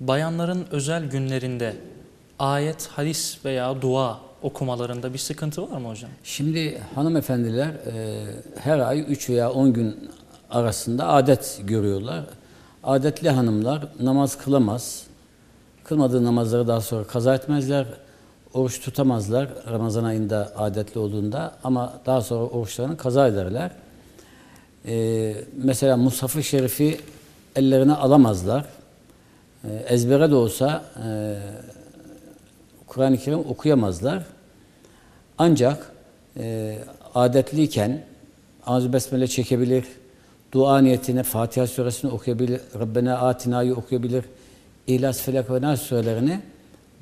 Bayanların özel günlerinde ayet, hadis veya dua okumalarında bir sıkıntı var mı hocam? Şimdi hanımefendiler e, her ay 3 veya 10 gün arasında adet görüyorlar. Adetli hanımlar namaz kılamaz. Kılmadığı namazları daha sonra kaza etmezler. Oruç tutamazlar Ramazan ayında adetli olduğunda ama daha sonra oruçlarını kaza ederler. E, mesela Mushaf-ı Şerif'i ellerine alamazlar. E, ezbere de olsa e, Kur'an-ı Kerim okuyamazlar. Ancak e, adetliyken ağzı besmele çekebilir, dua niyetine Fatiha suresini okuyabilir, Rabbena Atina'yı okuyabilir, İhlas, Felak ve Nas surelerini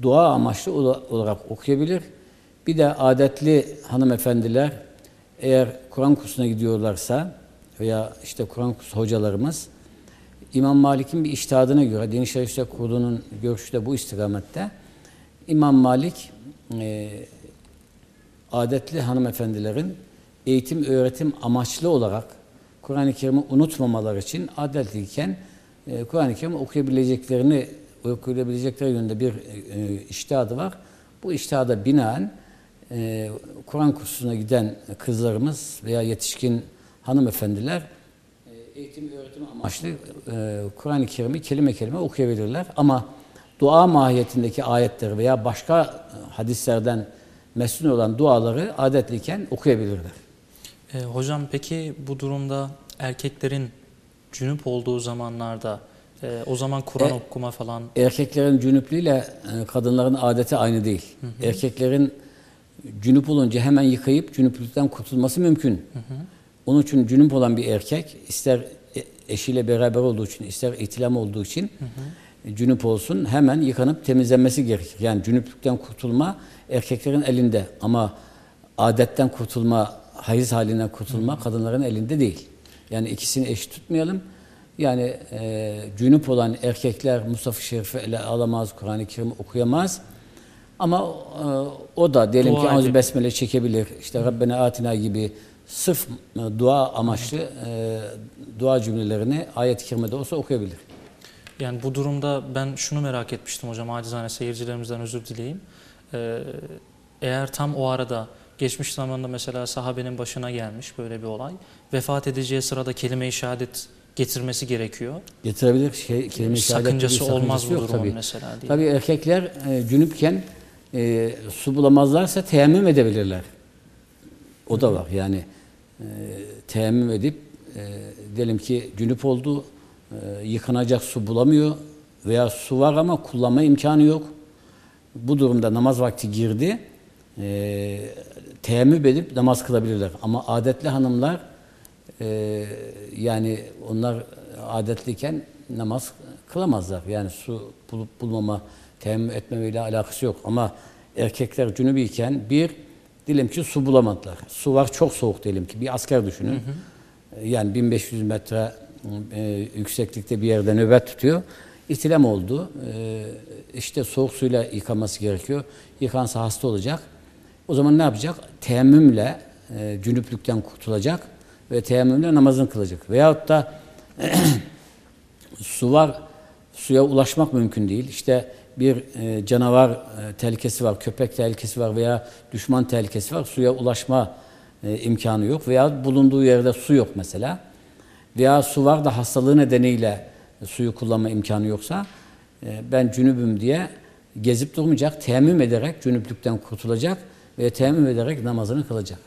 dua amaçlı olarak okuyabilir. Bir de adetli hanımefendiler eğer Kur'an kursuna gidiyorlarsa veya işte Kur'an kursu hocalarımız İmam Malik'in bir iştihadına göre, Din İşleri Yüksek Kurulu'nun görüşü de bu istikamette. İmam Malik e, adetli hanımefendilerin eğitim öğretim amaçlı olarak Kur'an-ı Kerim'i unutmamaları için adetliyken e, Kur'an-ı Kerim'i okuyabileceklerini okuyabilecekleri yönünde bir e, iştihadı var. Bu iştihada binaen e, Kur'an kursuna giden kızlarımız veya yetişkin hanımefendiler eğitim öğretim amaçlı e, Kur'an-ı Kerim'i kelime kelime okuyabilirler. Ama dua mahiyetindeki ayetleri veya başka hadislerden mesul olan duaları adetliyken okuyabilirler. E, hocam peki bu durumda erkeklerin cünüp olduğu zamanlarda e, o zaman Kur'an e, okuma falan... Erkeklerin cünüplüğüyle e, kadınların adeti aynı değil. Hı hı. Erkeklerin cünüp olunca hemen yıkayıp cünüplükten kurtulması mümkün. Hı hı. Onun için cünüp olan bir erkek ister e, eşiyle beraber olduğu için ister itilam olduğu için hı hı. cünüp olsun hemen yıkanıp temizlenmesi gerekir. Yani cünüplükten kurtulma erkeklerin elinde ama adetten kurtulma, hayız halinden kurtulma hı hı. kadınların elinde değil. Yani ikisini eşit tutmayalım. Yani e, cünüp olan erkekler Mustafa Şerif'i ele alamaz, Kur'an-ı Kerim okuyamaz. Ama e, o da diyelim dua ki Auzu Besmele çekebilir. İşte. Rabbena Atina gibi sırf e, dua amaçlı e, dua cümlelerini ayet-i kerimede olsa okuyabilir. Yani bu durumda ben şunu merak etmiştim hocam acizane seyircilerimizden özür dileyeyim. Ee, eğer tam o arada geçmiş zamanda mesela sahabenin başına gelmiş böyle bir olay. Vefat edeceği sırada kelime-i şehadet getirmesi gerekiyor. Getirebilir. Şey, kelime-i şehadet sakıncası olmaz bu durumun mesela. Diye. Tabii erkekler e, cünüpken e, su bulamazlarsa teyemmüm edebilirler. O da var yani e, edip e, diyelim ki cünüp oldu, e, yıkanacak su bulamıyor veya su var ama kullanma imkanı yok. Bu durumda namaz vakti girdi, e, teyemmüm edip namaz kılabilirler. Ama adetli hanımlar e, yani onlar adetliyken namaz kılamazlar. Yani su bulup bulmama, teyemmüm etmemeyle alakası yok. Ama erkekler cünübiyken bir Diyelim ki su bulamadılar. Su var çok soğuk diyelim ki. Bir asker düşünün. Hı hı. Yani 1500 metre e, yükseklikte bir yerde nöbet tutuyor. İhtilam oldu. E, işte soğuk suyla yıkaması gerekiyor. Yıkansa hasta olacak. O zaman ne yapacak? Teyemmümle e, cünüplükten kurtulacak ve teyemmümle namazını kılacak. Veyahut da su var, suya ulaşmak mümkün değil. İşte bir e, canavar e, tehlikesi var, köpek tehlikesi var veya düşman tehlikesi var. Suya ulaşma e, imkanı yok veya bulunduğu yerde su yok mesela. Veya su var da hastalığı nedeniyle suyu kullanma imkanı yoksa e, ben cünübüm diye gezip durmayacak, teyemmüm ederek cünüplükten kurtulacak ve teyemmüm ederek namazını kılacak.